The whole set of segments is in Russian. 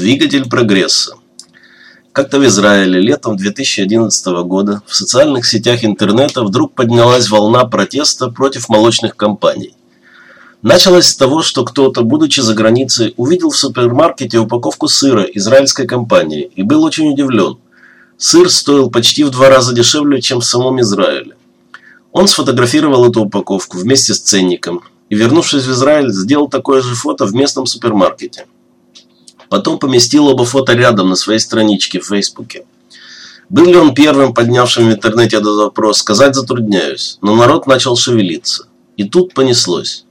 Двигатель прогресса. Как-то в Израиле летом 2011 года в социальных сетях интернета вдруг поднялась волна протеста против молочных компаний. Началось с того, что кто-то, будучи за границей, увидел в супермаркете упаковку сыра израильской компании и был очень удивлен. Сыр стоил почти в два раза дешевле, чем в самом Израиле. Он сфотографировал эту упаковку вместе с ценником и, вернувшись в Израиль, сделал такое же фото в местном супермаркете. Потом поместил оба фото рядом на своей страничке в Фейсбуке. Был ли он первым, поднявшим в интернете этот вопрос, сказать затрудняюсь, но народ начал шевелиться. И тут понеслось.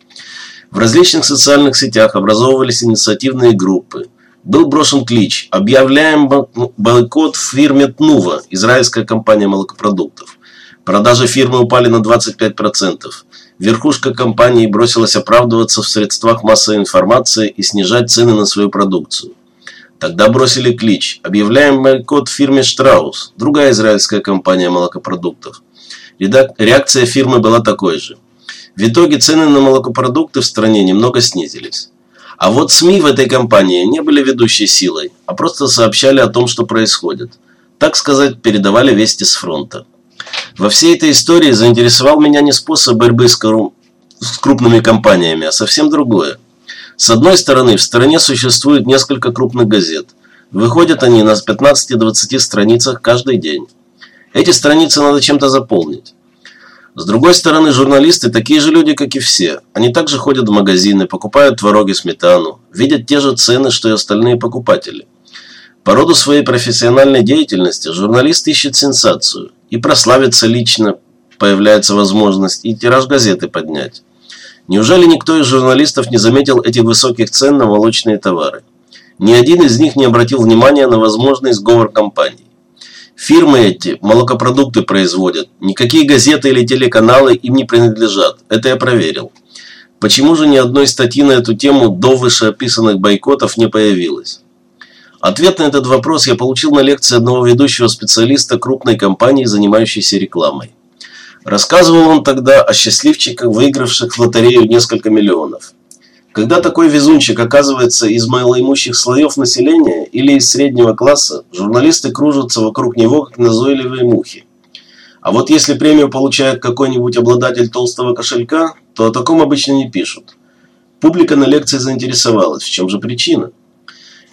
В различных социальных сетях образовывались инициативные группы. Был брошен клич «Объявляем бойкот в фирме Тнува, израильская компания молокопродуктов». Продажи фирмы упали на 25%. Верхушка компании бросилась оправдываться в средствах массовой информации и снижать цены на свою продукцию. Тогда бросили клич «Объявляем бойкот фирме Штраус», другая израильская компания молокопродуктов. Реакция фирмы была такой же. В итоге цены на молокопродукты в стране немного снизились. А вот СМИ в этой компании не были ведущей силой, а просто сообщали о том, что происходит. Так сказать, передавали вести с фронта. Во всей этой истории заинтересовал меня не способ борьбы с, корру... с крупными компаниями, а совсем другое. С одной стороны, в стране существует несколько крупных газет. Выходят они на 15-20 страницах каждый день. Эти страницы надо чем-то заполнить. С другой стороны, журналисты такие же люди, как и все. Они также ходят в магазины, покупают творог и сметану, видят те же цены, что и остальные покупатели. По роду своей профессиональной деятельности журналист ищет сенсацию и прославиться лично появляется возможность и тираж газеты поднять. Неужели никто из журналистов не заметил этих высоких цен на молочные товары? Ни один из них не обратил внимания на возможный сговор компаний. Фирмы эти молокопродукты производят. Никакие газеты или телеканалы им не принадлежат. Это я проверил. Почему же ни одной статьи на эту тему до вышеописанных бойкотов не появилось? Ответ на этот вопрос я получил на лекции одного ведущего специалиста крупной компании, занимающейся рекламой. Рассказывал он тогда о счастливчиках, выигравших в лотерею несколько миллионов. Когда такой везунчик оказывается из малоимущих слоев населения или из среднего класса, журналисты кружатся вокруг него, как назойливые мухи. А вот если премию получает какой-нибудь обладатель толстого кошелька, то о таком обычно не пишут. Публика на лекции заинтересовалась, в чем же причина?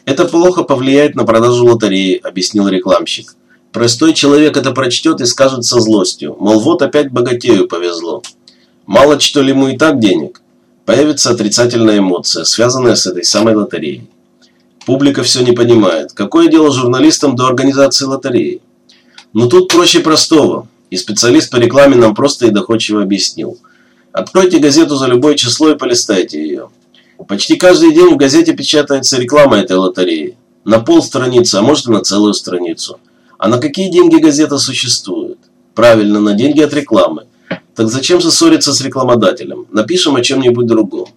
Это плохо повлияет на продажу лотереи, объяснил рекламщик. Простой человек это прочтет и скажет со злостью, мол, вот опять богатею повезло. Мало что ли ему и так денег? Появится отрицательная эмоция, связанная с этой самой лотереей. Публика все не понимает. Какое дело журналистам до организации лотереи? Но тут проще простого. И специалист по рекламе нам просто и доходчиво объяснил. Откройте газету за любое число и полистайте ее. Почти каждый день в газете печатается реклама этой лотереи. На пол страницы, а может и на целую страницу. А на какие деньги газета существует? Правильно, на деньги от рекламы. Так зачем же ссориться с рекламодателем? Напишем о чем-нибудь другом.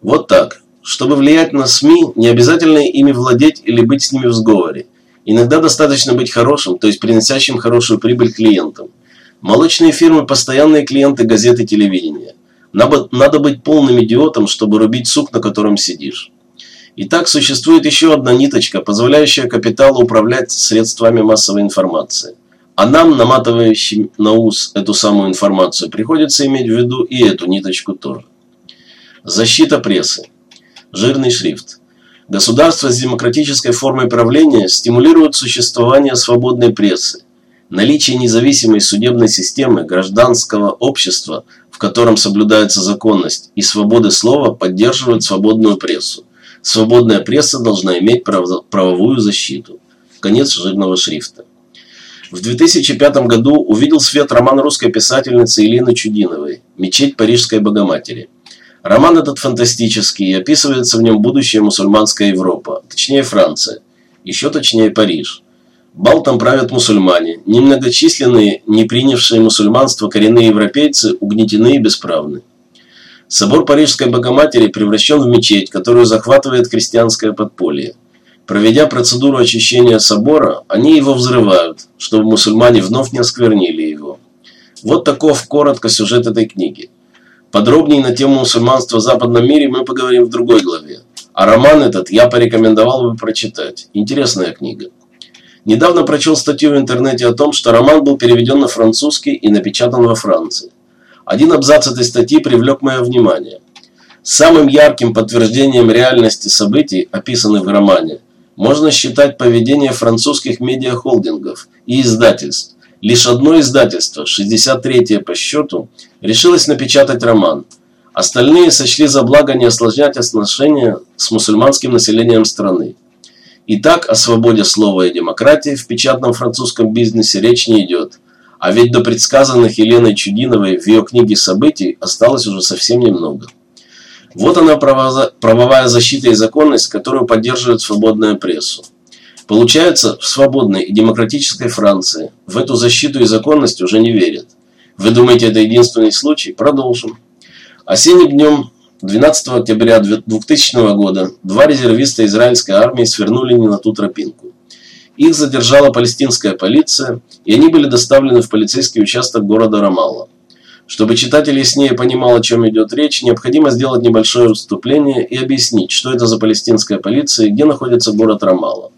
Вот так. Чтобы влиять на СМИ, не обязательно ими владеть или быть с ними в сговоре. Иногда достаточно быть хорошим, то есть приносящим хорошую прибыль клиентам. Молочные фирмы – постоянные клиенты газет и телевидения. Надо быть полным идиотом, чтобы рубить сук, на котором сидишь. Итак, существует еще одна ниточка, позволяющая капиталу управлять средствами массовой информации. А нам, наматывающим на ус эту самую информацию, приходится иметь в виду и эту ниточку тоже. Защита прессы. Жирный шрифт. Государство с демократической формой правления стимулирует существование свободной прессы. Наличие независимой судебной системы гражданского общества – котором соблюдается законность и свободы слова, поддерживают свободную прессу. Свободная пресса должна иметь правовую защиту. Конец жирного шрифта. В 2005 году увидел свет роман русской писательницы Елены Чудиновой «Мечеть Парижской Богоматери». Роман этот фантастический и описывается в нем будущее мусульманская Европа, точнее Франция, еще точнее Париж – Балтом правят мусульмане. Немногочисленные, не принявшие мусульманство коренные европейцы угнетены и бесправны. Собор Парижской Богоматери превращен в мечеть, которую захватывает крестьянское подполье. Проведя процедуру очищения собора, они его взрывают, чтобы мусульмане вновь не осквернили его. Вот таков коротко сюжет этой книги. Подробнее на тему мусульманства в западном мире мы поговорим в другой главе. А роман этот я порекомендовал бы прочитать. Интересная книга. Недавно прочел статью в интернете о том, что роман был переведен на французский и напечатан во Франции. Один абзац этой статьи привлек мое внимание. Самым ярким подтверждением реальности событий, описанных в романе, можно считать поведение французских медиахолдингов и издательств. Лишь одно издательство, 63-е по счету, решилось напечатать роман – Остальные сочли за благо не осложнять отношения с мусульманским населением страны. Итак, о свободе слова и демократии в печатном французском бизнесе речь не идет. А ведь до предсказанных Еленой Чудиновой в ее книге событий осталось уже совсем немного. Вот она правовая защита и законность, которую поддерживает свободная прессу. Получается, в свободной и демократической Франции в эту защиту и законность уже не верят. Вы думаете, это единственный случай? Продолжим. Осенним днем 12 октября 2000 года два резервиста израильской армии свернули не на ту тропинку. Их задержала палестинская полиция, и они были доставлены в полицейский участок города Рамалла. Чтобы читатель яснее понимал, о чем идет речь, необходимо сделать небольшое вступление и объяснить, что это за палестинская полиция и где находится город Рамалла.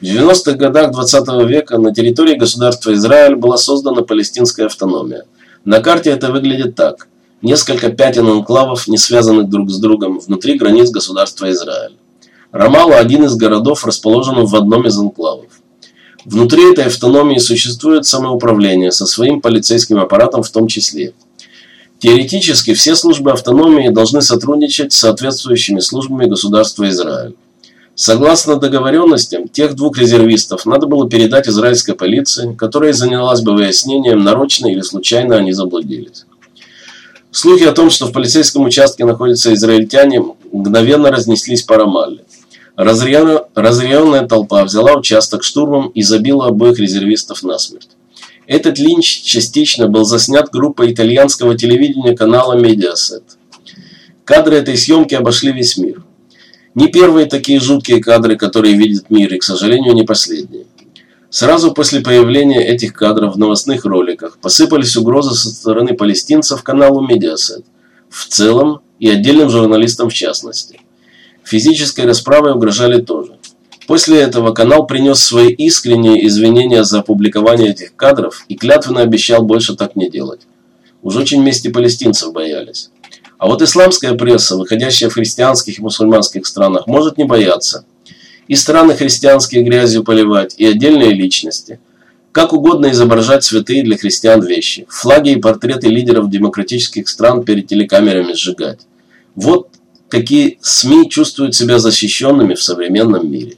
В 90-х годах 20 -го века на территории государства Израиль была создана палестинская автономия. На карте это выглядит так – Несколько пятен анклавов, не связанных друг с другом, внутри границ государства Израиль. Рамалла – один из городов, расположенных в одном из анклавов. Внутри этой автономии существует самоуправление со своим полицейским аппаратом в том числе. Теоретически все службы автономии должны сотрудничать с соответствующими службами государства Израиль. Согласно договоренностям, тех двух резервистов надо было передать израильской полиции, которая занялась бы выяснением, нарочно или случайно они заблудились. Слухи о том, что в полицейском участке находятся израильтяне, мгновенно разнеслись по Рамалле. Разъяренная толпа взяла участок штурмом и забила обоих резервистов насмерть. Этот линч частично был заснят группой итальянского телевидения канала Mediaset. Кадры этой съемки обошли весь мир. Не первые такие жуткие кадры, которые видит мир, и, к сожалению, не последние. Сразу после появления этих кадров в новостных роликах посыпались угрозы со стороны палестинцев каналу Mediaset в целом и отдельным журналистам в частности. Физической расправой угрожали тоже. После этого канал принес свои искренние извинения за опубликование этих кадров и клятвенно обещал больше так не делать. Уж очень мести палестинцев боялись. А вот исламская пресса, выходящая в христианских и мусульманских странах, может не бояться – и страны христианские грязью поливать, и отдельные личности. Как угодно изображать святые для христиан вещи. Флаги и портреты лидеров демократических стран перед телекамерами сжигать. Вот какие СМИ чувствуют себя защищенными в современном мире.